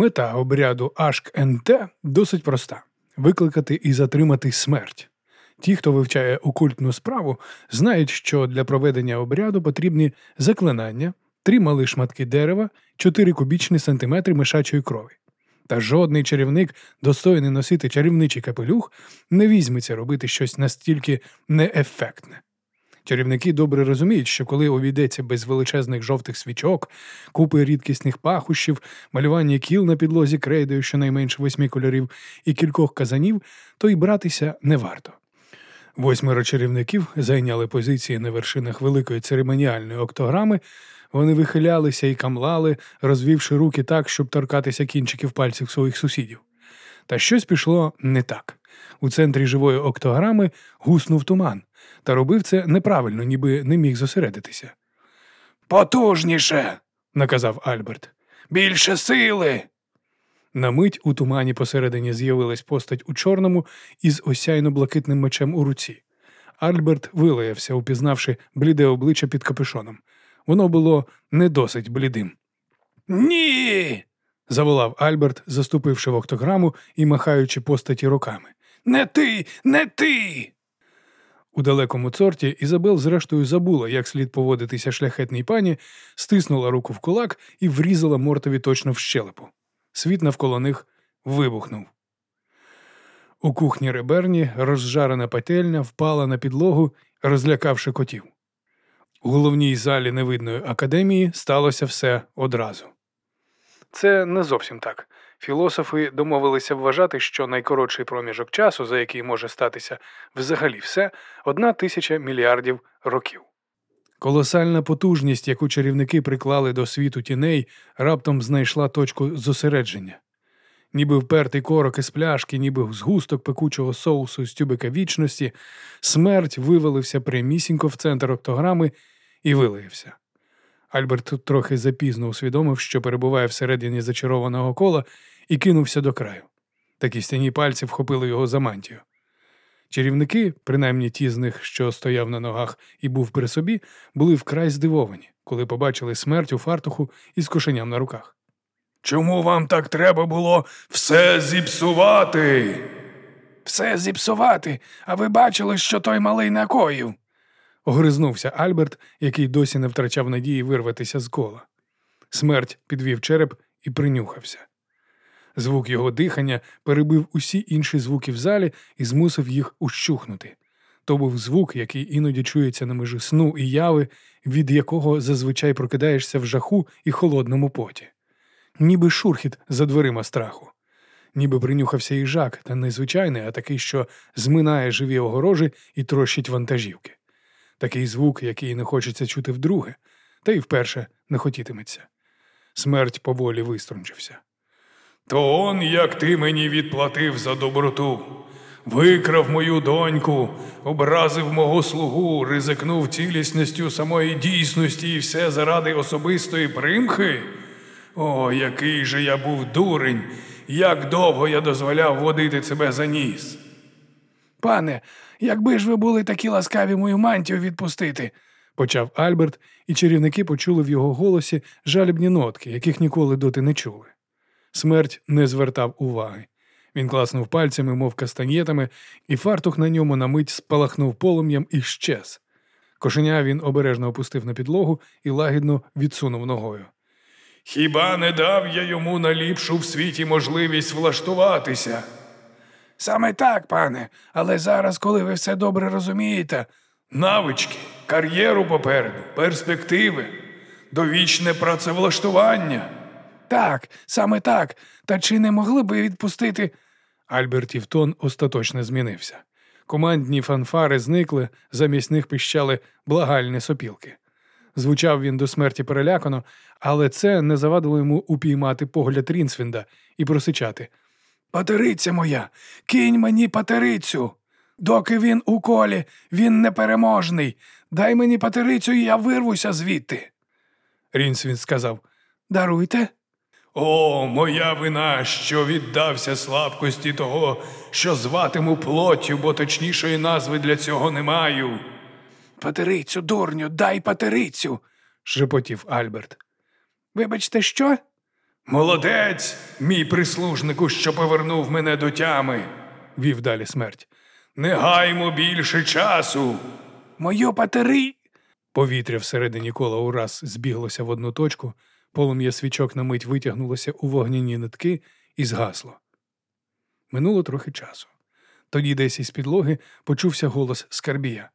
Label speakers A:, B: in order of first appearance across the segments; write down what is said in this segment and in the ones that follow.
A: Мета обряду Ашк-НТ досить проста викликати і затримати смерть. Ті, хто вивчає окультну справу, знають, що для проведення обряду потрібні заклинання, три мали шматки дерева, чотири кубічні сантиметри мишачої крові. Та жодний чарівник, достойний носити чарівничий капелюх, не візьметься робити щось настільки неефектне. Чарівники добре розуміють, що коли увійдеться без величезних жовтих свічок, купи рідкісних пахущів, малювання кіл на підлозі крейдою щонайменше восьми кольорів і кількох казанів, то й братися не варто. Восьмеро чарівників зайняли позиції на вершинах великої церемоніальної октограми, вони вихилялися і камлали, розвівши руки так, щоб торкатися кінчиків пальців своїх сусідів. Та щось пішло не так. У центрі живої октограми гуснув туман, та робив це неправильно, ніби не міг зосередитися. Потужніше, наказав Альберт. Більше сили. На мить у тумані посередині з'явилась постать у чорному із осяйно блакитним мечем у руці. Альберт вилаявся, упізнавши бліде обличчя під капюшоном. Воно було не досить блідим. Ні. заволав Альберт, заступивши в октограму і махаючи постаті руками. Не ти, не ти. У далекому цорті Ізабел, зрештою, забула, як слід поводитися шляхетній пані, стиснула руку в кулак і врізала мортові точно в щелепу. Світ навколо них вибухнув. У кухні реберні розжарена пательня впала на підлогу, розлякавши котів. У головній залі невидної академії сталося все одразу. Це не зовсім так. Філософи домовилися вважати, що найкоротший проміжок часу, за який може статися взагалі все, одна тисяча мільярдів років. Колосальна потужність, яку чарівники приклали до світу тіней, раптом знайшла точку зосередження. Ніби впертий корок із пляшки, ніби згусток пекучого соусу з тюбика вічності, смерть вивалився прямісінько в центр октограми і вилаявся. Альберт трохи запізно усвідомив, що перебуває всередині зачарованого кола, і кинувся до краю. Такі стяні пальці вхопили його за мантію. Чарівники, принаймні ті з них, що стояв на ногах і був при собі, були вкрай здивовані, коли побачили смерть у фартуху із кошеням на руках. Чому вам так треба було все зіпсувати? Все зіпсувати, а ви бачили, що той малий накоїв огризнувся Альберт, який досі не втрачав надії вирватися з кола. Смерть підвів череп і принюхався. Звук його дихання перебив усі інші звуки в залі і змусив їх ущухнути. То був звук, який іноді чується на межі сну і яви, від якого зазвичай прокидаєшся в жаху і холодному поті, ніби шурхіт за дверима страху, ніби принюхався їжак, та не звичайний, а такий, що зминає живі огорожі і трощить вантажівки такий звук, який не хочеться чути вдруге, та й вперше не хотітиметься. Смерть поволі виструнчився. То он, як ти мені відплатив за доброту, викрав мою доньку, образив мого слугу, ризикнув цілісністю самої дійсності і все заради особистої примхи. О, який же я був дурень, як довго я дозволяв водити себе за ніс. Пане, Якби ж ви були такі ласкаві мою мантію відпустити, почав Альберт, і чарівники почули в його голосі жалібні нотки, яких ніколи доти не чули. Смерть не звертав уваги. Він класнув пальцями, мов кастаньєтами, і фартух на ньому на мить спалахнув полум'ям і щез. Кошеня він обережно опустив на підлогу і лагідно відсунув ногою. Хіба не дав я йому наліпшу в світі можливість влаштуватися? Саме так, пане, але зараз, коли ви все добре розумієте, навички, кар'єру попереду, перспективи, довічне працевлаштування. Так, саме так. Та чи не могли би відпустити? Альбертів тон остаточно змінився. Командні фанфари зникли, замість них пищали благальні сопілки. Звучав він до смерті перелякано, але це не завадило йому упіймати погляд Рінсвінда і просичати. Патериця моя, кінь мені патерицю. Доки він у колі, він непереможний. Дай мені патерицю, і я вирвуся звідти. Рінсвін сказав Даруйте. О, моя вина, що віддався слабкості того, що зватиму плоттю, бо точнішої назви для цього не маю. Патерицю, дурню, дай патерицю, шепотів Альберт. Вибачте, що? Молодець, мій прислужнику, що повернув мене до тями, вів далі смерть. Не гаймо більше часу. Мою патери. Повітря всередині кола ураз збіглося в одну точку, полум'я свічок на мить витягнулося у вогняні нитки і згасло. Минуло трохи часу. Тоді десь із підлоги почувся голос Скарбія.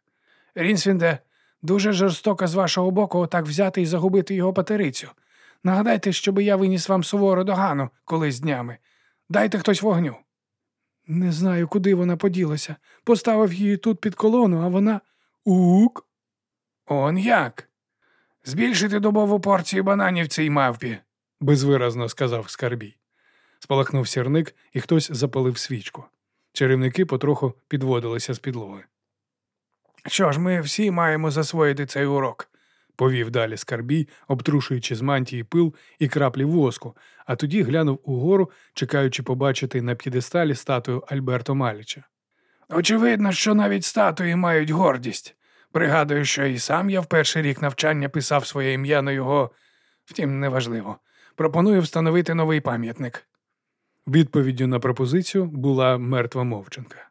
A: Рінсвінде, дуже жорстоко з вашого боку отак взяти і загубити його патерицю. Нагадайте, щоби я виніс вам сувору догану колись днями. Дайте хтось вогню. Не знаю, куди вона поділася. Поставив її тут під колону, а вона. Ук. Он як? Збільшити добову порцію бананів цій мавпі, безвиразно сказав Скарбій. Спалахнув сірник, і хтось запалив свічку. Чарівники потроху підводилися з підлоги. Що ж, ми всі маємо засвоїти цей урок, повів далі Скарбій, обтрушуючи з мантії пил і краплі воску, а тоді глянув угору, чекаючи побачити на п'єдесталі статую Альберто Маліча. Очевидно, що навіть статуї мають гордість. Пригадую, що і сам я в перший рік навчання писав своє ім'я на його, втім, неважливо. Пропоную встановити новий пам'ятник. Відповіддю на пропозицію була мертва мовчанка.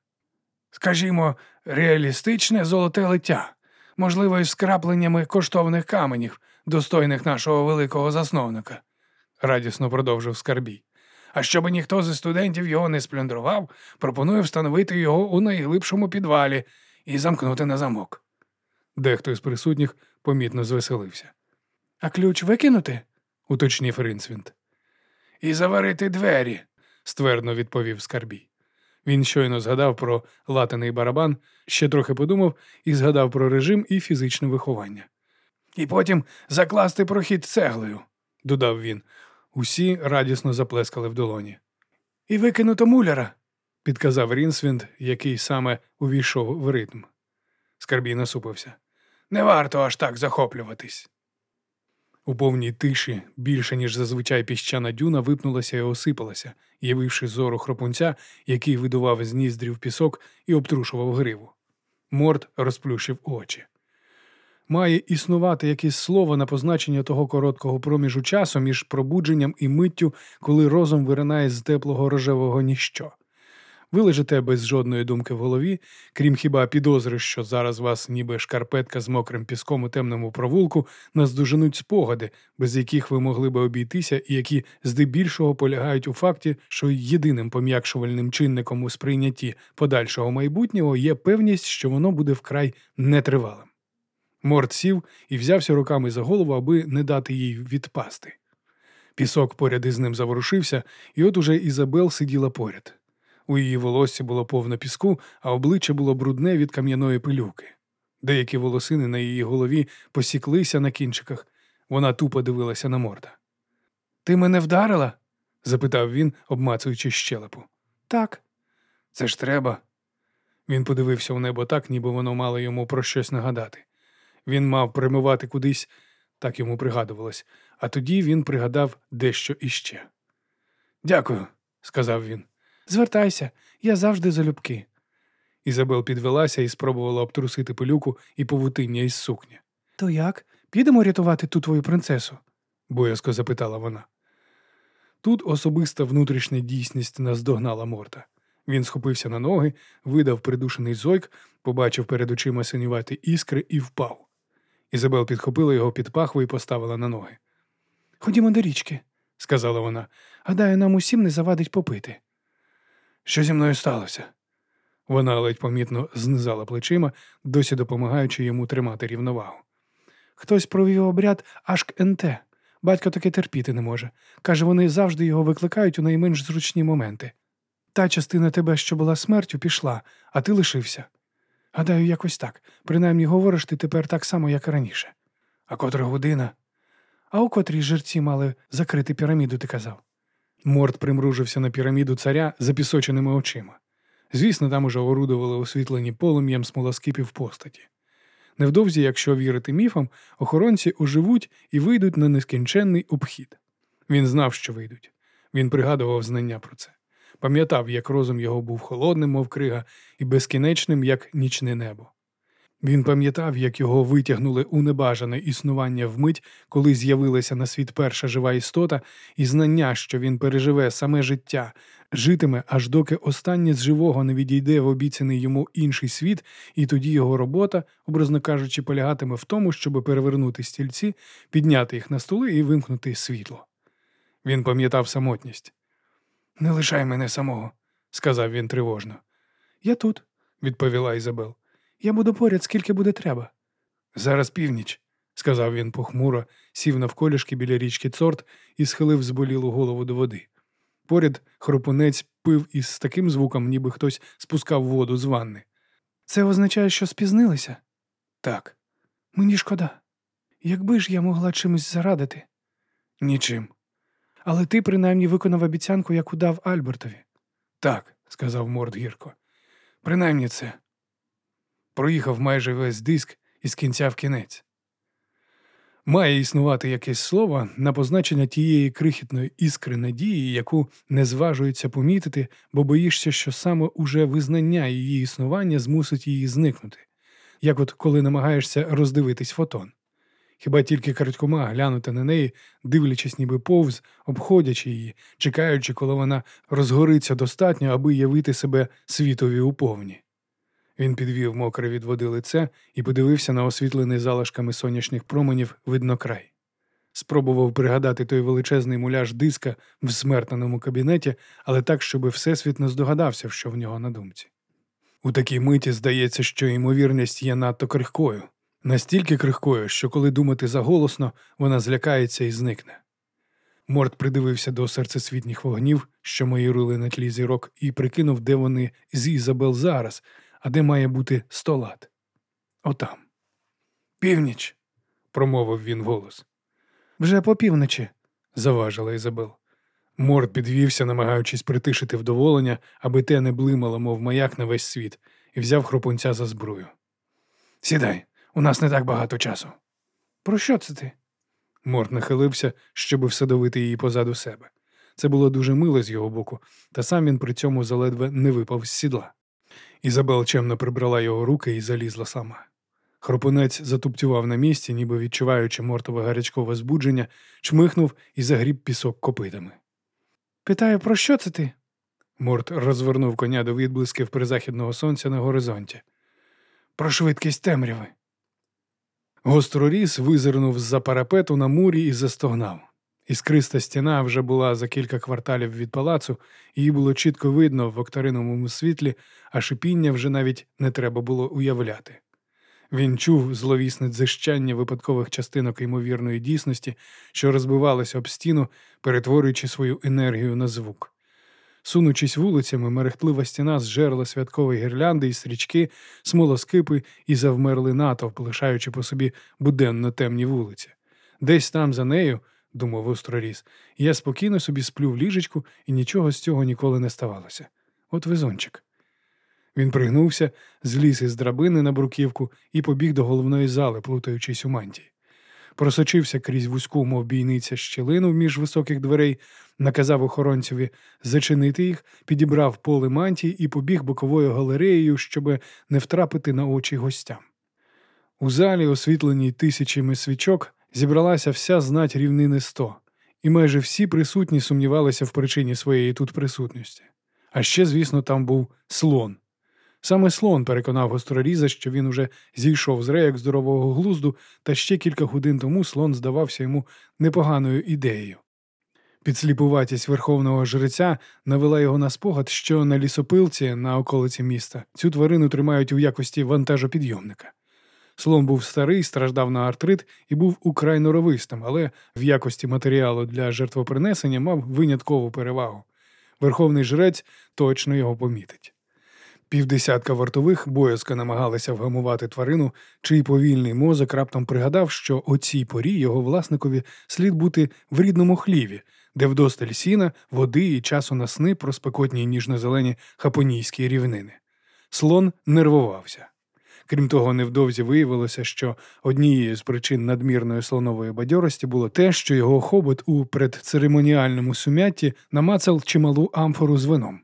A: Скажімо, реалістичне золоте лиття, можливо, із скрапленнями коштовних каменів, достойних нашого великого засновника, радісно продовжив Скарбій. А щоби ніхто зі студентів його не сплюндрував, пропоную встановити його у найглибшому підвалі і замкнути на замок. Дехто із присутніх помітно звеселився. А ключ викинути? уточнив Ринсвінт. І заварити двері, ствердно відповів Скарбій. Він щойно згадав про латаний барабан, ще трохи подумав і згадав про режим і фізичне виховання. І потім закласти прохід цеглою, додав він. Усі радісно заплескали в долоні. І викинуто муляра, підказав Рінсвінд, який саме увійшов в ритм. Скарбій насупився. Не варто аж так захоплюватись. У повній тиші, більше, ніж зазвичай піщана дюна, випнулася і осипалася, явивши зору хропунця, який видував з ніздрів пісок і обтрушував гриву. Морд розплющив очі. Має існувати якесь слово на позначення того короткого проміжу часу між пробудженням і миттю, коли розум виринає з теплого рожевого ніщо. Ви лежите без жодної думки в голові, крім хіба підозри, що зараз вас, ніби шкарпетка з мокрим піском у темному провулку, наздоженуть спогади, без яких ви могли би обійтися, і які здебільшого полягають у факті, що єдиним пом'якшувальним чинником у сприйнятті подальшого майбутнього є певність, що воно буде вкрай нетривалим. Морд сів і взявся руками за голову, аби не дати їй відпасти. Пісок поряд із ним заворушився, і от уже Ізабел сиділа поряд. У її волоссі було повно піску, а обличчя було брудне від кам'яної пилюки. Деякі волосини на її голові посіклися на кінчиках. Вона тупо дивилася на морда. Ти мене вдарила? запитав він, обмацуючи щелепу. Так. Це ж треба. Він подивився у небо так, ніби воно мало йому про щось нагадати. Він мав примивати кудись, так йому пригадувалось, а тоді він пригадав дещо іще. Дякую, сказав він. Звертайся, я завжди залюбки. Ізабел підвелася і спробувала обтрусити пилюку і павутиння із сукні. То як? Підемо рятувати ту твою принцесу? боязко запитала вона. Тут особиста внутрішня дійсність наздогнала морта. Він схопився на ноги, видав придушений зойк, побачив перед очима синювати іскри і впав. Ізабел підхопила його під пахву і поставила на ноги. Ходімо до річки, сказала вона. Гадаю, нам усім не завадить попити. Що зі мною сталося? Вона ледь помітно знизала плечима, досі допомагаючи йому тримати рівновагу. Хтось провів обряд Ашк НТ. Батько таке терпіти не може. Каже, вони завжди його викликають у найменш зручні моменти. Та частина тебе, що була смертю, пішла, а ти лишився. Гадаю, якось так. Принаймні говориш ти тепер так само, як і раніше. А котра година? А у котрій жерці мали закрити піраміду, ти казав. Морд примружився на піраміду царя запісоченими очима. Звісно, там уже орудували освітлені полум'ям смолоскипів постаті. Невдовзі, якщо вірити міфам, охоронці оживуть і вийдуть на нескінченний обхід. Він знав, що вийдуть. Він пригадував знання про це. Пам'ятав, як розум його був холодним, мов крига, і безкінечним, як нічне небо. Він пам'ятав, як його витягнули у небажане існування вмить, коли з'явилася на світ перша жива істота, і знання, що він переживе саме життя, житиме, аж доки останнє з живого не відійде в обіцяний йому інший світ, і тоді його робота, образно кажучи, полягатиме в тому, щоб перевернути стільці, підняти їх на столи і вимкнути світло. Він пам'ятав самотність. Не лишай мене самого, сказав він тривожно. Я тут, відповіла Ізабел. Я буду поряд, скільки буде треба. Зараз північ, сказав він похмуро, сів навколішки біля річки Цорт і схилив зболілу голову до води. Поряд хропунець пив із таким звуком, ніби хтось спускав воду з ванни. Це означає, що спізнилися? Так. Мені шкода. Якби ж я могла чимось зарадити? Нічим. Але ти принаймні виконав обіцянку, яку дав Альбертові. Так, сказав Морд гірко. Принаймні це. Проїхав майже весь диск із кінця в кінець. Має існувати якесь слово на позначення тієї крихітної іскри надії, яку не зважується помітити, бо боїшся, що саме уже визнання її існування змусить її зникнути, як от коли намагаєшся роздивитись фотон. Хіба тільки крадькома глянути на неї, дивлячись, ніби повз, обходячи її, чекаючи, коли вона розгориться достатньо, аби явити себе світові уповні. Він підвів мокре від води лице і подивився на освітлений залишками сонячних променів виднокрай. Спробував пригадати той величезний муляж диска в смертненому кабінеті, але так, щоби всесвіт не здогадався, що в нього на думці. У такій миті здається, що ймовірність є надто крихкою, настільки крихкою, що коли думати заголосно, вона злякається і зникне. Морд придивився до серцесвітніх вогнів, що майорили на тлі зірок, і прикинув, де вони з Ізабел зараз, а де має бути столат. Отам. Північ, промовив він голос. Вже по півночі, заважила Ізабел. Морд підвівся, намагаючись притишити вдоволення, аби те не блимало, мов маяк на весь світ, і взяв хропунця за зброю. Сідай, у нас не так багато часу. Про що це ти? Морд нахилився, щоб всадовити її позаду себе. Це було дуже мило з його боку, та сам він при цьому заледве не випав з сідла. Ізабел чемно прибрала його руки і залізла сама. Хропунець затуптював на місці, ніби відчуваючи мортове гарячкове збудження, чмихнув і загріб пісок копитами. Питаю, про що це ти? Морт розвернув коня до відблисків призахідного сонця на горизонті. Про швидкість темряви. Гостроріс визирнув з-за парапету на мурі і застогнав. Іскриста стіна вже була за кілька кварталів від палацу, її було чітко видно в окториновому світлі, а шипіння вже навіть не треба було уявляти. Він чув зловісне дзищання випадкових частинок ймовірної дійсності, що розбивалися об стіну, перетворюючи свою енергію на звук. Сунучись вулицями, мерехтлива стіна зжерла святкові гірлянди і стрічки, смолоскипи і завмерли натовп, лишаючи по собі буденно темні вулиці. Десь там за нею думав остроріс, я спокійно собі сплю в ліжечку і нічого з цього ніколи не ставалося. От везончик. Він пригнувся, зліз із драбини на бруківку і побіг до головної зали, плутаючись у мантії. Просочився крізь вузьку, мов бійниця щілину між високих дверей, наказав охоронцеві зачинити їх, підібрав поле мантії і побіг боковою галереєю, щоб не втрапити на очі гостям. У залі, освітленій тисячами свічок, зібралася вся знать рівнини сто, і майже всі присутні сумнівалися в причині своєї тут присутності. А ще, звісно, там був слон. Саме слон переконав гостроріза, що він уже зійшов з реєк здорового глузду, та ще кілька годин тому слон здавався йому непоганою ідеєю. Підсліпуватість верховного жреця навела його на спогад, що на лісопилці на околиці міста цю тварину тримають у якості вантажопідйомника. Слон був старий, страждав на артрит і був украй норовистим, але в якості матеріалу для жертвопринесення мав виняткову перевагу. Верховний жрець точно його помітить. Півдесятка вартових боязко намагалися вгамувати тварину, чий повільний мозок раптом пригадав, що о цій порі його власникові слід бути в рідному хліві, де вдосталь сіна, води і часу на сни про спекотні ніжно-зелені хапонійські рівнини. Слон нервувався. Крім того, невдовзі виявилося, що однією з причин надмірної слонової бадьорості було те, що його хобот у предцеремоніальному сумятті намацав чималу амфору з вином.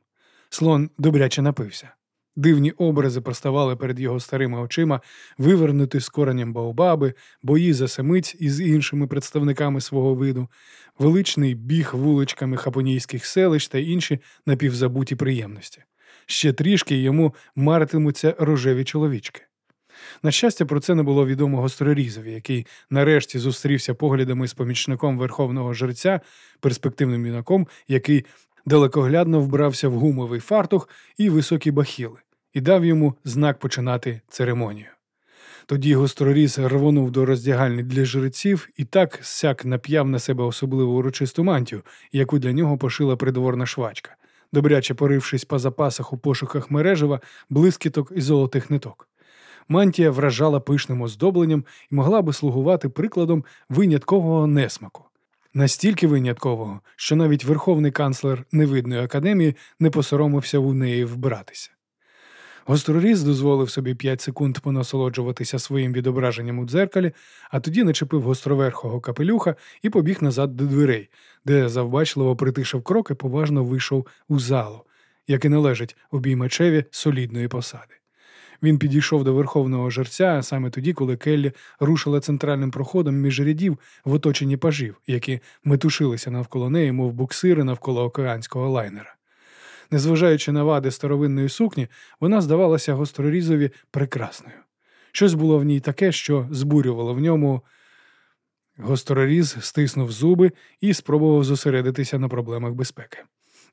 A: Слон добряче напився. Дивні образи проставали перед його старими очима, вивернути з коренем Баобаби, бої за семиць із іншими представниками свого виду, величний біг вуличками хапонійських селищ та інші напівзабуті приємності. Ще трішки йому маритимуться рожеві чоловічки. На щастя, про це не було відомо гострорізові, який нарешті зустрівся поглядами з помічником верховного жерця, перспективним юнаком, який далекоглядно вбрався в гумовий фартух і високі бахіли, і дав йому знак починати церемонію. Тоді гостроріз рвонув до роздягальні для жреців і так сяк нап'яв на себе особливу урочисту мантію, яку для нього пошила придворна швачка, добряче порившись по запасах у пошуках мережева, блискіток і золотих ниток. Мантія вражала пишним оздобленням і могла би слугувати прикладом виняткового несмаку. Настільки виняткового, що навіть верховний канцлер невидної академії не посоромився у неї вбиратися. Гостроріз дозволив собі п'ять секунд понасолоджуватися своїм відображенням у дзеркалі, а тоді начепив гостроверхого капелюха і побіг назад до дверей, де завбачливо притишив крок і поважно вийшов у залу, як і належить обіймачеві солідної посади. Він підійшов до верховного жерця саме тоді, коли Келлі рушила центральним проходом між рядів в оточенні пажів, які метушилися навколо неї, мов буксири навколо океанського лайнера. Незважаючи на вади старовинної сукні, вона здавалася гострорізові прекрасною. Щось було в ній таке, що збурювало в ньому. Гостроріз стиснув зуби і спробував зосередитися на проблемах безпеки.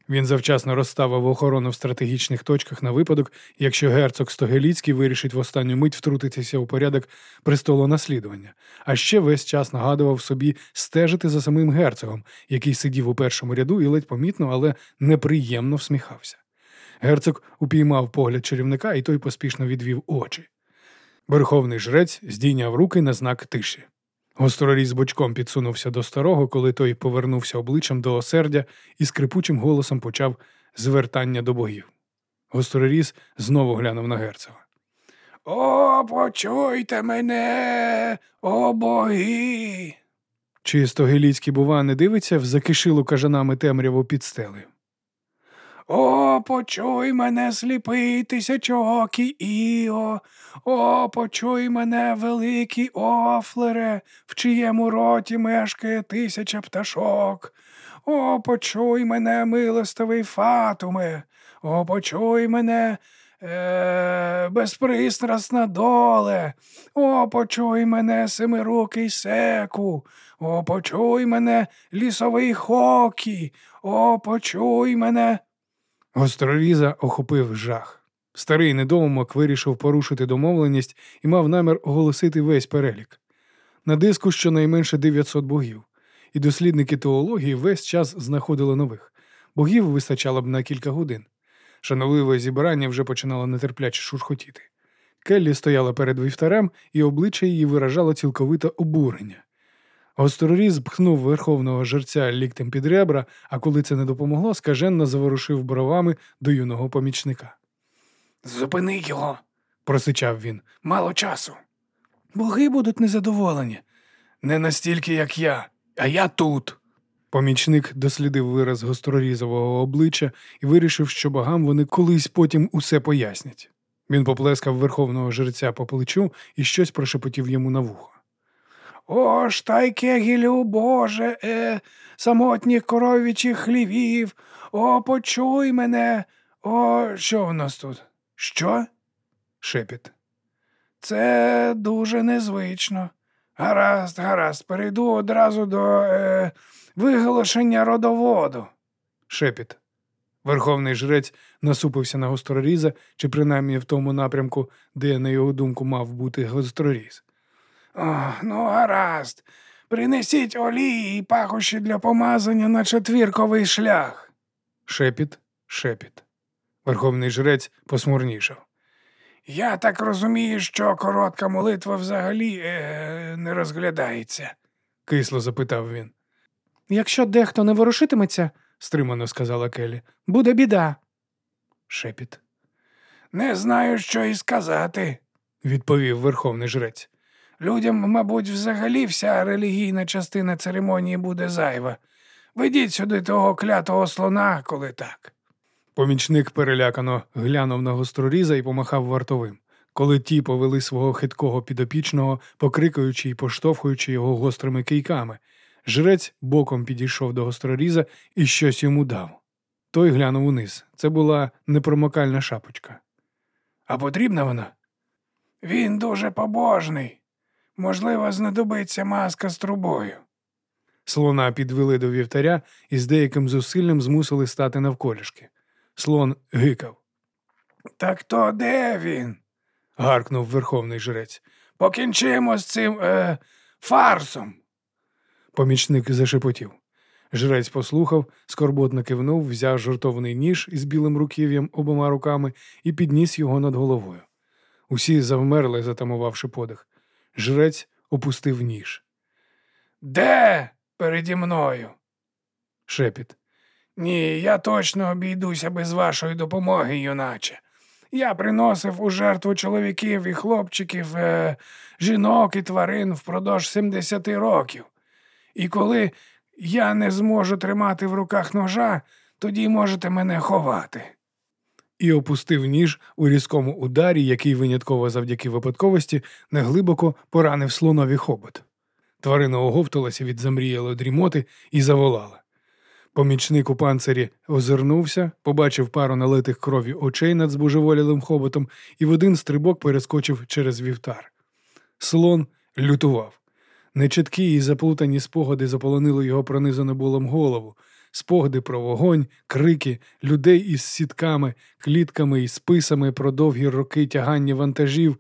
A: Він завчасно розставив охорону в стратегічних точках на випадок, якщо герцог Стогеліцький вирішить в останню мить втрутитися у порядок престолонаслідування, а ще весь час нагадував собі стежити за самим герцогом, який сидів у першому ряду і ледь помітно, але неприємно всміхався. Герцог упіймав погляд чарівника, і той поспішно відвів очі. Верховний жрець здійняв руки на знак тиші. Гостроріз бочком підсунувся до старого, коли той повернувся обличчям до осердя і скрипучим голосом почав звертання до богів. Гостроріз знову глянув на герцога. О, почуйте мене, о боги. Чисто геліцький, бува, не дивиться в закишилу кажанами темряву під стелею. О, почуй мене, сліпий тисячоокі Іо, о, почуй мене, великий офлере, в чиєму роті мешкає тисяча пташок. О, почуй мене, милостивий фатуме, о, почуй мене, е, безпристрасна доле, о, почуй мене, семирукий секу, о, почуй мене, лісовий хокі, о, почуй мене. Гостроріза охопив жах. Старий недоумок вирішив порушити домовленість і мав намір оголосити весь перелік. На диску щонайменше 900 богів, і дослідники теології весь час знаходили нових. Богів вистачало б на кілька годин. Шановливе зібрання вже починало нетерпляче шурхотіти. Келлі стояла перед вівтарем, і обличчя її виражало цілковите обурення. Гостроріз пхнув верховного жерця ліктем під ребра, а коли це не допомогло, скаженно заворушив бровами до юного помічника. Зупини його, просичав він. Мало часу. Боги будуть незадоволені. Не настільки, як я, а я тут. Помічник дослідив вираз гострорізового обличчя і вирішив, що богам вони колись потім усе пояснять. Він поплескав верховного жерця по плечу і щось прошепотів йому на вухо. О, штайкегілю, Боже, е, самотніх коровічих хлівів, о, почуй мене. О, що в нас тут? Що? шепіт. Це дуже незвично. Гаразд, гаразд, перейду одразу до е, виголошення родоводу. Шепіт. Верховний жрець насупився на гостроріза, чи принаймні в тому напрямку, де, на його думку, мав бути гостроріз. Ну, гаразд. Принесіть олії і пахощі для помазання на четвірковий шлях. Шепіт, шепіт. Верховний жрець посмурнішав. Я так розумію, що коротка молитва взагалі е, не розглядається, кисло запитав він. Якщо дехто не ворушитиметься, стримано сказала Келі, буде біда. Шепіт. Не знаю, що і сказати, відповів верховний жрець. Людям, мабуть, взагалі вся релігійна частина церемонії буде зайва. Ведіть сюди того клятого слона, коли так. Помічник перелякано глянув на гостроріза і помахав вартовим, коли ті повели свого хиткого підопічного, покрикуючи й поштовхуючи його гострими кийками. Жрець боком підійшов до гостроріза і щось йому дав. Той глянув униз. Це була непромокальна шапочка. А потрібна вона?
B: Він дуже побожний. Можливо, знадобиться маска з трубою.
A: Слона підвели до вівтаря і з деяким зусиллям змусили стати навколішки. Слон гикав.
B: Так то де він?
A: гаркнув верховний жрець.
B: Покінчимо з цим е, фарсом.
A: Помічник зашепотів. Жрець послухав, скорботно кивнув, взяв жартовний ніж із білим руків'ям обома руками і підніс його над головою. Усі завмерли, затамувавши подих. Жрець опустив ніж.
B: Де переді мною?
A: Шепіт.
B: Ні, я точно обійдуся без вашої допомоги, юначе. Я приносив у жертву чоловіків і хлопчиків, е, жінок і тварин впродовж 70 років. І коли я не зможу тримати в руках ножа, тоді можете мене ховати.
A: І опустив ніж у різкому ударі, який винятково завдяки випадковості неглибоко поранив слонові хобот. Тварина оговталася від замріялої дрімоти і заволала. Помічник у панцирі озирнувся, побачив пару налитих крові очей над збожеволілим хоботом і в один стрибок перескочив через вівтар. Слон лютував. Нечіткі і заплутані спогади заполонили його пронизану болом голову, спогади про вогонь, крики, людей із сітками, клітками і списами про довгі роки тягання вантажів.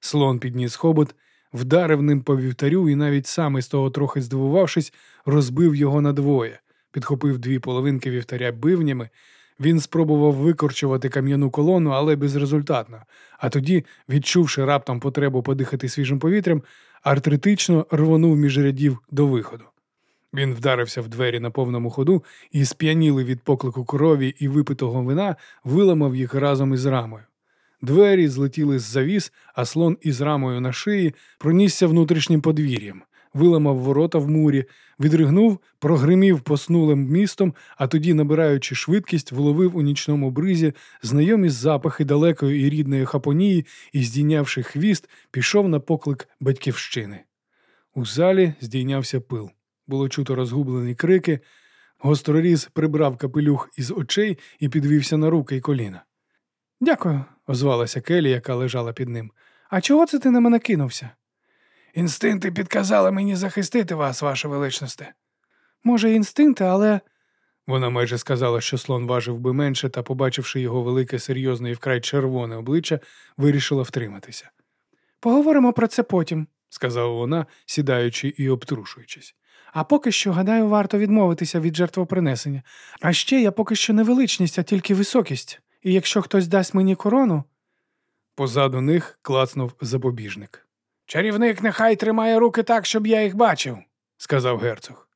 A: Слон підніс хобот, вдарив ним по вівтарю і навіть сам із того трохи здивувавшись, розбив його надвоє, підхопив дві половинки вівтаря бивнями. Він спробував викорчувати кам'яну колону, але безрезультатно. А тоді, відчувши раптом потребу подихати свіжим повітрям, артритично рвонув між рядів до виходу. Він вдарився в двері на повному ходу і, сп'яніли від поклику крові і випитого вина, виламав їх разом із рамою. Двері злетіли з завіс, а слон із рамою на шиї пронісся внутрішнім подвір'ям, виламав ворота в мурі, відригнув, прогримів поснулим містом, а тоді, набираючи швидкість, вловив у нічному бризі знайомі запахи далекої і рідної хапонії і, здійнявши хвіст, пішов на поклик батьківщини. У залі здійнявся пил. Було чуто розгублені крики. Гостроріз прибрав капелюх із очей і підвівся на руки й коліна. Дякую, озвалася Келі, яка лежала під ним. А чого це ти на мене кинувся?
B: Інстинкти підказали мені захистити вас, ваше величносте.
A: Може, інстинкти, але. Вона майже сказала, що слон важив би менше, та, побачивши його велике, серйозне і вкрай червоне обличчя, вирішила втриматися. Поговоримо про це потім, сказала вона, сідаючи і обтрушуючись. А поки що, гадаю, варто відмовитися від жертвопринесення. А ще я поки що не величність, а тільки високість. І якщо хтось дасть мені корону. Позаду них клацнув запобіжник.
B: Чарівник нехай тримає руки так, щоб я їх бачив,
A: сказав герцог.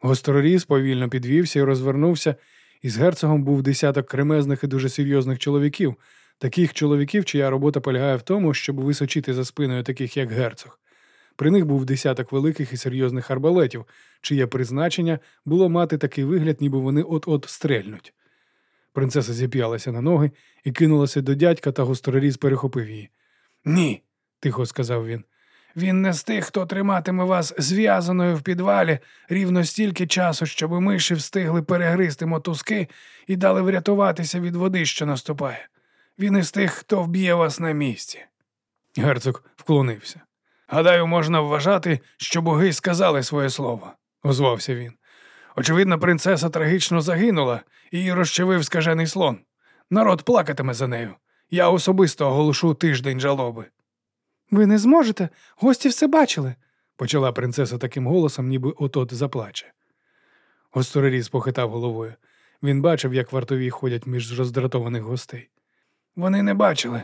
A: Гостроріз повільно підвівся і розвернувся, і з герцогом був десяток кремезних і дуже серйозних чоловіків, таких чоловіків, чия робота полягає в тому, щоб височити за спиною таких, як герцог. При них був десяток великих і серйозних арбалетів, чиє призначення було мати такий вигляд, ніби вони от-от стрельнуть. Принцеса зіп'ялася на ноги і кинулася до дядька, та гостроріз перехопив її.
B: Ні,
A: тихо сказав він.
B: Він не з тих, хто триматиме вас зв'язаною в підвалі рівно стільки часу, щоб миші встигли перегризти мотузки і дали врятуватися від води, що наступає. Він із тих, хто вб'є вас на місці.
A: Герцог вклонився.
B: Гадаю, можна вважати, що боги сказали своє слово, озвався він. Очевидно, принцеса трагічно загинула і її розчавив скажений слон. Народ плакатиме за нею. Я особисто оголошу тиждень жалоби.
A: Ви не зможете, гості все бачили, почала принцеса таким голосом, ніби от-от заплаче. Гостороріз похитав головою. Він бачив, як вартові ходять між роздратованих гостей.
B: Вони не бачили.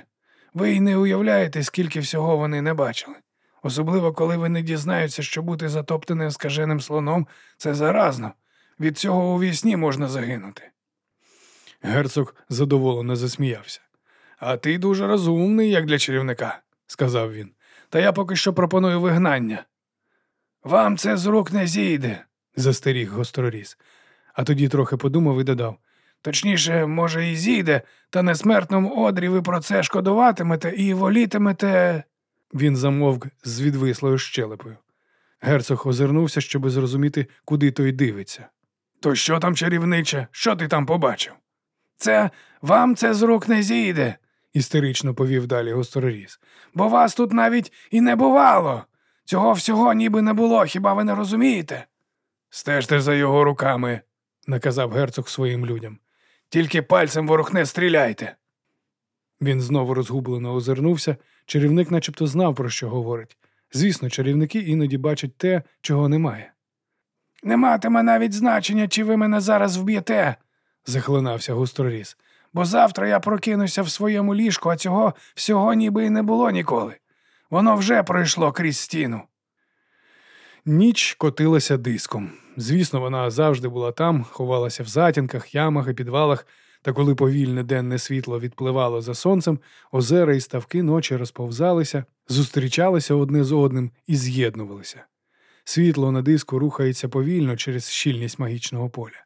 B: Ви й не уявляєте, скільки всього вони не бачили. Особливо, коли вони дізнаються, що бути затоптаним скаженим слоном це заразно. Від цього у вісні можна загинути.
A: Герцог задоволено засміявся.
B: А ти дуже розумний, як для чарівника, сказав він. Та я поки що пропоную вигнання. Вам це з рук не зійде,
A: застеріг гостроріз, а тоді трохи подумав і додав
B: Точніше, може, і зійде, та на смертному одрі ви про це шкодуватимете і волітимете.
A: Він замовк з відвислою щелепою. Герцог озирнувся, щоб зрозуміти, куди той дивиться.
B: То що там, чарівниче? Що ти там побачив? Це вам це з рук не зійде,
A: істерично повів далі гостороріз.
B: Бо вас тут навіть і не бувало. Цього всього ніби не було, хіба ви не розумієте? Стежте за його руками,
A: наказав герцог своїм людям.
B: Тільки пальцем ворог не стріляйте.
A: Він знову розгублено озирнувся. Чарівник начебто знав, про що говорить. Звісно, чарівники іноді бачать те, чого немає.
B: Не матиме навіть значення, чи ви мене зараз вб'єте,
A: захлинався густоріс.
B: Бо завтра я прокинуся в своєму ліжку, а цього всього ніби й не було ніколи. Воно вже пройшло крізь стіну.
A: Ніч котилася диском. Звісно, вона завжди була там, ховалася в затінках, ямах і підвалах, та коли повільне денне світло відпливало за сонцем, озера і ставки ночі розповзалися, зустрічалися одне з одним і з'єднувалися. Світло на диску рухається повільно через щільність магічного поля.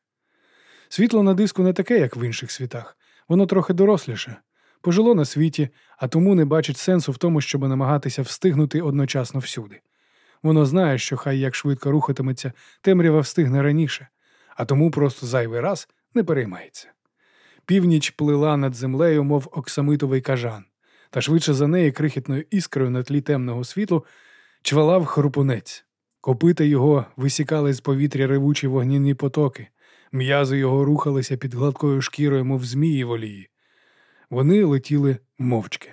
A: Світло на диску не таке, як в інших світах, воно трохи доросліше, пожило на світі, а тому не бачить сенсу в тому, щоб намагатися встигнути одночасно всюди. Воно знає, що хай як швидко рухатиметься, темрява встигне раніше, а тому просто зайвий раз не переймається. Північ плила над землею, мов оксамитовий кажан, та швидше за неї крихітною іскрою на тлі темного світлу чвалав хрупунець. Копита його висікали з повітря ревучі вогняні потоки, м'язи його рухалися під гладкою шкірою, мов змії волії. Вони летіли мовчки.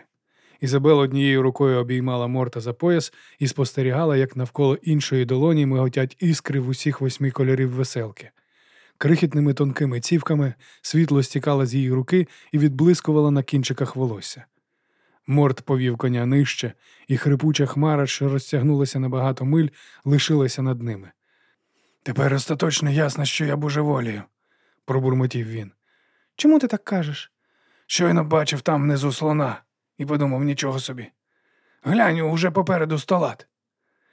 A: Ізабел однією рукою обіймала морта за пояс і спостерігала, як навколо іншої долоні миготять іскри в усіх восьми кольорів веселки. Крихітними тонкими цівками світло стікало з її руки і відблискувало на кінчиках волосся. Морт повів коня нижче, і хрипуча хмара, що розтягнулася на багато миль, лишилася над ними.
B: Тепер остаточно ясно, що я божеволію,
A: пробурмотів він.
B: Чому ти так кажеш? Щойно бачив там внизу слона і подумав нічого собі. Глянь, уже попереду столат.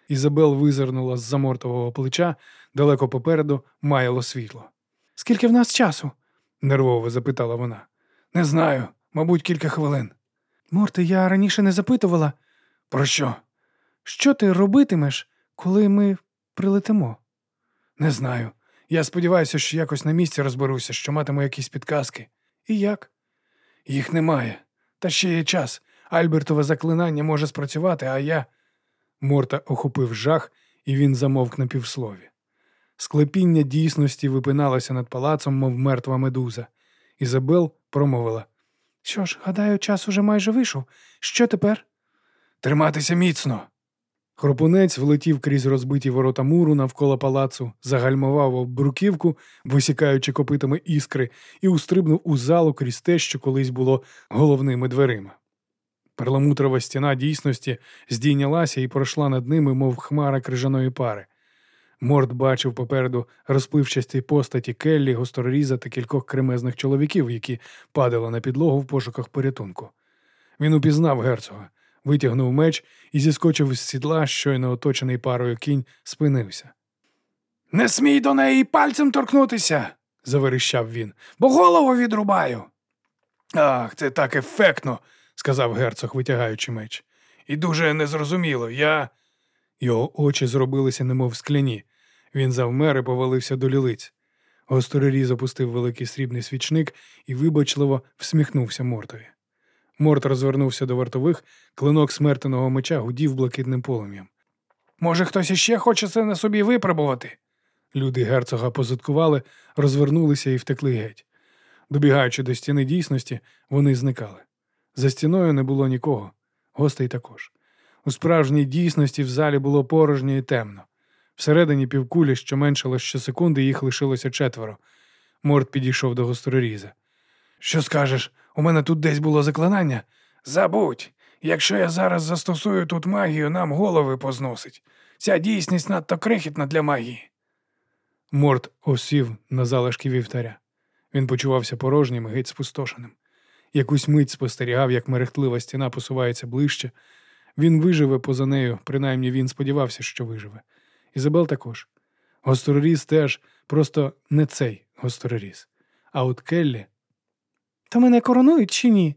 A: Ізабел визирнула з за мортового плеча, далеко попереду маяло світло.
B: Скільки в нас часу?
A: нервово запитала вона.
B: Не знаю, мабуть, кілька хвилин.
C: Морти, я раніше не запитувала.
B: Про що?
C: Що ти робитимеш, коли ми прилетимо?
B: Не знаю. Я сподіваюся, що якось на місці розберуся, що матиму якісь підказки.
C: І як?
B: Їх немає. Та ще є час. Альбертове заклинання може спрацювати, а я.
A: Морта охопив жах, і він замовк на півслові. Склепіння дійсності випиналося над палацом, мов мертва медуза. Ізабел промовила
C: Що ж, гадаю, час уже майже вийшов. Що тепер?
B: Триматися міцно.
A: Хропунець влетів крізь розбиті ворота муру навколо палацу, загальмував об бруківку, висікаючи копитами іскри, і устрибнув у залу крізь те, що колись було головними дверима. Перламутрова стіна дійсності здійнялася і пройшла над ними, мов хмара крижаної пари. Морд бачив попереду розпливчасті постаті Келлі, гостроріза та кількох кремезних чоловіків, які падали на підлогу в пошуках порятунку. Він упізнав герцога, витягнув меч і зіскочив з сідла, щойно оточений парою кінь, спинився.
B: Не смій до неї пальцем торкнутися, заверещав він, бо голову відрубаю. Ах, це так ефектно, сказав герцог, витягаючи меч. І дуже незрозуміло. Я.
A: Його очі зробилися, немов скляні. Він завмер і повалився до лілиць. Госторирі запустив великий срібний свічник і вибачливо всміхнувся мортові. Морт розвернувся до вартових, клинок смертеного меча гудів блакитним полум'ям.
B: Може, хтось іще хоче це на собі випробувати?
A: Люди герцога позадкували, розвернулися і втекли геть. Добігаючи до стіни дійсності, вони зникали. За стіною не було нікого, гостей також. У справжній дійсності в залі було порожньо і темно. Всередині півкулі, що меншало щосекунди, їх лишилося четверо. Морд підійшов до гостроріза.
B: Що скажеш, у мене тут десь було заклинання? Забудь, якщо я зараз застосую тут магію, нам голови позносить. Ця дійсність надто крихітна для магії.
A: Морд осів на залишки вівтаря. Він почувався порожнім і геть спустошеним. Якусь мить спостерігав, як мерехтлива стіна посувається ближче. Він виживе поза нею, принаймні він сподівався, що виживе. Ізабел також. Гостроріз теж просто не цей гостроріз. А от Келлі,
C: То мене коронують чи ні?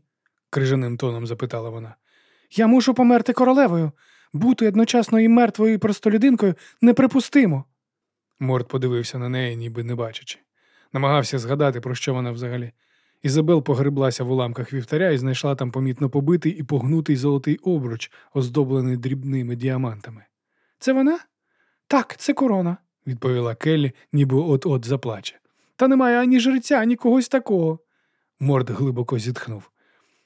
A: крижаним тоном запитала вона.
C: Я мушу померти королевою. Бути одночасно і мертвою і простолюдинкою неприпустимо.
A: Морд подивився на неї, ніби не бачачи. Намагався згадати, про що вона взагалі. Ізабел погреблася в уламках вівтаря і знайшла там помітно побитий і погнутий золотий обруч, оздоблений дрібними діамантами.
C: Це вона? Так, це корона.
A: відповіла Келлі, ніби от-от заплаче.
C: Та немає ані жреця, ані когось такого.
A: Морд глибоко зітхнув.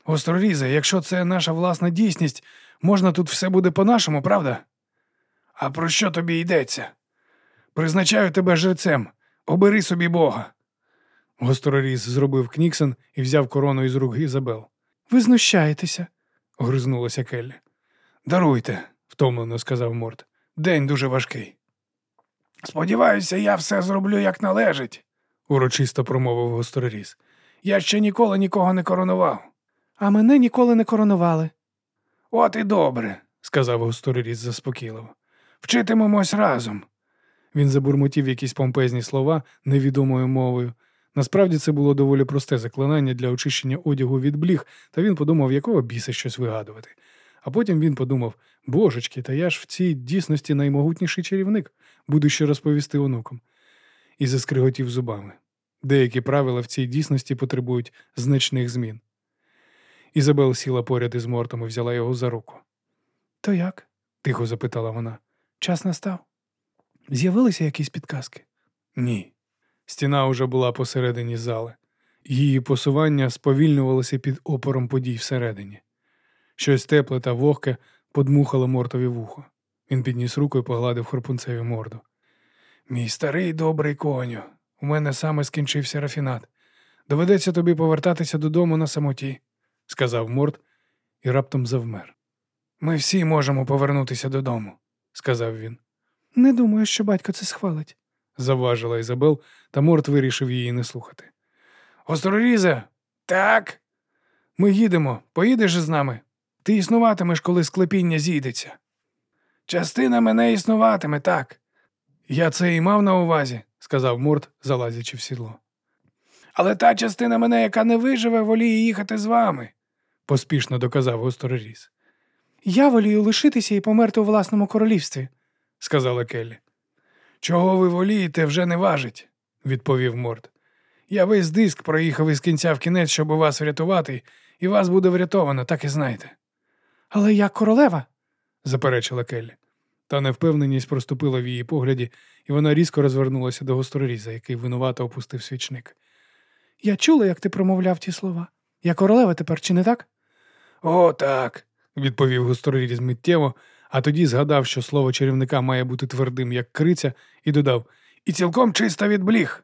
B: Острорізе, якщо це наша власна дійсність, можна тут все буде по-нашому, правда? А про що тобі йдеться? Призначаю тебе жрецем, обери собі Бога.
A: Гостроріз зробив Кніксон і взяв корону із рук Ізабел.
C: Ви знущаєтеся.
A: Гризнулася Келлі.
B: Даруйте,
A: Втомлено сказав Морд.
B: день дуже важкий. Сподіваюся, я все зроблю як належить.
A: Урочисто промовив гостроріз.
B: Я ще ніколи нікого не коронував.
C: А мене ніколи не коронували.
B: От і добре,
A: сказав гостроріз заспокійливо.
B: вчитимемось разом.
A: Він забурмотів якісь помпезні слова невідомою мовою. Насправді це було доволі просте заклинання для очищення одягу від бліг, та він подумав, якого біса щось вигадувати. А потім він подумав: божечки, та я ж в цій дійсності наймогутніший чарівник, буду ще розповісти онукам. І заскриготів зубами. Деякі правила в цій дійсності потребують значних змін. Ізабел сіла поряд із Мортом і взяла його за руку.
C: То як?
A: Тихо запитала вона.
C: Час настав. З'явилися якісь підказки?
A: Ні. Стіна уже була посередині зали. Її посування сповільнювалося під опором подій всередині. Щось тепле та вогке подмухало мортові вухо. Він підніс руку і погладив хропунцеві морду.
B: Мій старий добрий коню. У мене саме скінчився рафінат. Доведеться тобі повертатися додому на самоті,
A: сказав морд і раптом завмер.
B: Ми всі можемо повернутися додому,
A: сказав він.
C: Не думаю, що батько це схвалить.
A: Завважила Ізабел, та морд вирішив її не слухати.
B: Острорізе, так. Ми їдемо. Поїдеш з нами. Ти існуватимеш, коли склепіння зійдеться. Частина мене існуватиме, так. Я це і мав на увазі,
A: сказав морд, залазячи в сідло.
B: Але та частина мене, яка не виживе, воліє їхати з вами,
A: поспішно доказав гостроріз.
C: Я волію лишитися і померти у власному королівстві,
A: сказала Келлі.
B: Чого ви волієте, вже не важить,
A: відповів морд.
B: Я весь диск проїхав із кінця в кінець, щоб вас врятувати, і вас буде врятовано, так і знайте.
C: Але я королева,
A: заперечила Келлі. Та невпевненість проступила в її погляді, і вона різко розвернулася до гостроріза, який винувато опустив свічник.
C: Я чула, як ти промовляв ті слова. Я королева тепер, чи не так?
B: О, так,
A: відповів гостроріз миттєво, а тоді згадав, що слово чарівника має бути твердим, як криця, і додав
B: І цілком чиста від бліг.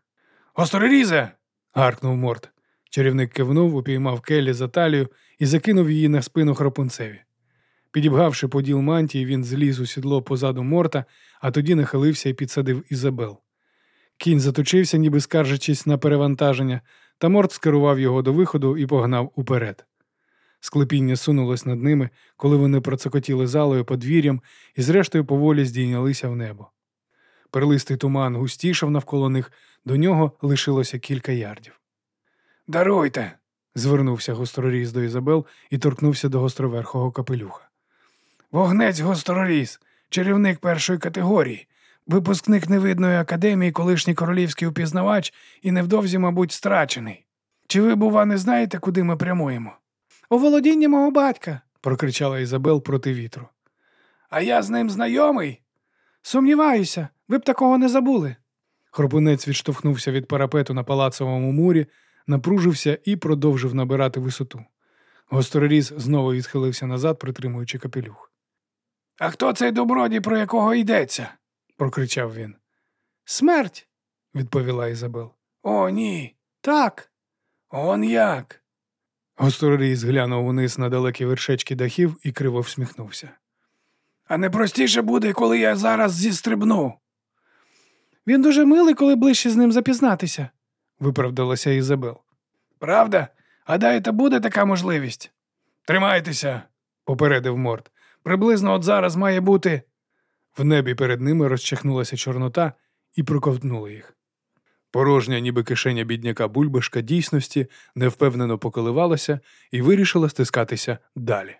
B: Гострорізе.
A: гаркнув морд. Чарівник кивнув, упіймав Келлі за талію і закинув її на спину хропунцеві. Підібгавши поділ мантії, він зліз у сідло позаду морта, а тоді нахилився і підсадив Ізабел. Кінь заточився, ніби скаржачись на перевантаження, та морт скерував його до виходу і погнав уперед. Склепіння сунулось над ними, коли вони процокотіли залою подвір'ям і, зрештою, поволі здійнялися в небо. Перлистий туман густішав навколо них, до нього лишилося кілька ярдів.
B: Даруйте,
A: звернувся гостроріз до Ізабел і торкнувся до гостроверхого капелюха.
B: Вогнець гостроріз, чарівник першої категорії, випускник невидної академії, колишній королівський упізнавач і невдовзі, мабуть, страчений. Чи ви, бува, не знаєте, куди ми прямуємо?
C: У володіння мого батька,
A: прокричала Ізабел проти вітру.
B: А я з ним знайомий?
C: Сумніваюся, ви б такого не забули.
A: Хропунець відштовхнувся від парапету на палацовому мурі, напружився і продовжив набирати висоту. Гостроріз знову відхилився назад, притримуючи капелюх.
B: А хто цей добродій, про якого йдеться?
A: прокричав він.
C: Смерть.
A: відповіла Ізабел.
B: О, ні.
C: Так.
B: Он як?
A: Гостроріз глянув униз на далекі вершечки дахів і криво всміхнувся.
B: А не простіше буде, коли я зараз зістрибну.
C: Він дуже милий, коли ближче з ним запізнатися,
A: виправдалася Ізабел.
B: Правда? Гадаєте, буде така можливість? Тримайтеся,
A: попередив Морд.
B: Приблизно от зараз має бути.
A: В небі перед ними розчахнулася чорнота і проковтнула їх. Порожня, ніби кишеня бідняка бульбашка дійсності невпевнено поколивалася і вирішила стискатися далі.